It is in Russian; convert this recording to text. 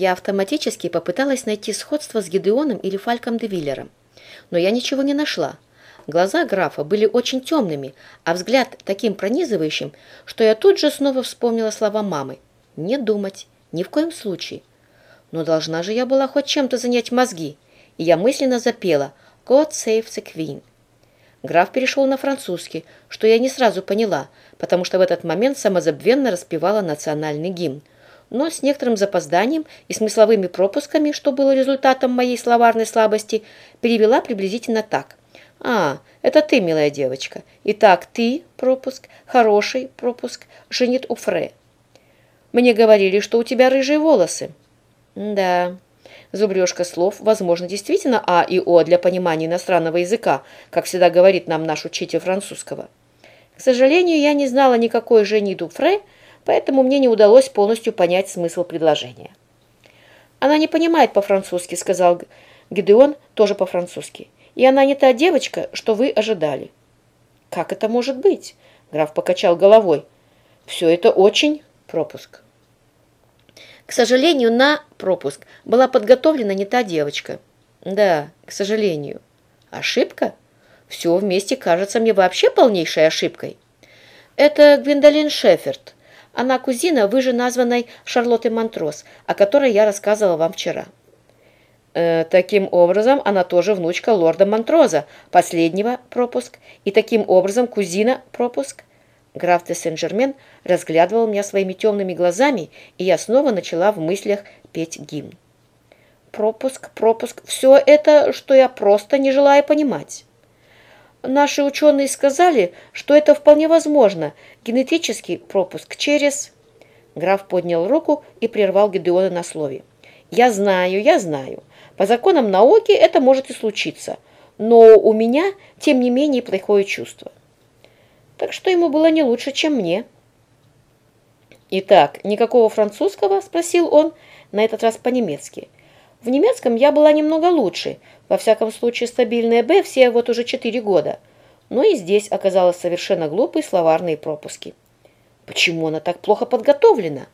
Я автоматически попыталась найти сходство с Гидеоном или Фальком де Виллером, но я ничего не нашла. Глаза графа были очень темными, а взгляд таким пронизывающим, что я тут же снова вспомнила слова мамы. «Не думать, ни в коем случае». Но должна же я была хоть чем-то занять мозги, и я мысленно запела «God save the Queen». Граф перешел на французский, что я не сразу поняла, потому что в этот момент самозабвенно распевала национальный гимн. Но с некоторым запозданием и смысловыми пропусками, что было результатом моей словарной слабости, перевела приблизительно так. «А, это ты, милая девочка. Итак, ты, пропуск, хороший, пропуск, женит Уфре. Мне говорили, что у тебя рыжие волосы». «Да». Зубрежка слов, возможно, действительно А и О для понимания иностранного языка, как всегда говорит нам наш учитель французского. К сожалению, я не знала никакой Жени Дуфре, поэтому мне не удалось полностью понять смысл предложения. «Она не понимает по-французски», — сказал Гидеон тоже по-французски. «И она не та девочка, что вы ожидали». «Как это может быть?» — граф покачал головой. «Все это очень пропуск». К сожалению, на пропуск была подготовлена не та девочка. Да, к сожалению. Ошибка? Все вместе кажется мне вообще полнейшей ошибкой. Это Гвиндолин Шеферд. Она кузина выше названной Шарлотты Монтрос, о которой я рассказывала вам вчера. Э, таким образом, она тоже внучка лорда Монтроза, последнего пропуск, и таким образом кузина пропуск. Граф де Сен-Жермен разглядывал меня своими темными глазами, и я снова начала в мыслях петь гимн. Пропуск, пропуск, все это, что я просто не желаю понимать. Наши ученые сказали, что это вполне возможно, генетический пропуск через... Граф поднял руку и прервал Гедеона на слове. «Я знаю, я знаю. По законам науки это может и случиться, но у меня, тем не менее, плохое чувство так что ему было не лучше, чем мне. «Итак, никакого французского?» – спросил он, на этот раз по-немецки. «В немецком я была немного лучше, во всяком случае стабильная «Б» все вот уже четыре года. Но и здесь оказалось совершенно глупые словарные пропуски. Почему она так плохо подготовлена?»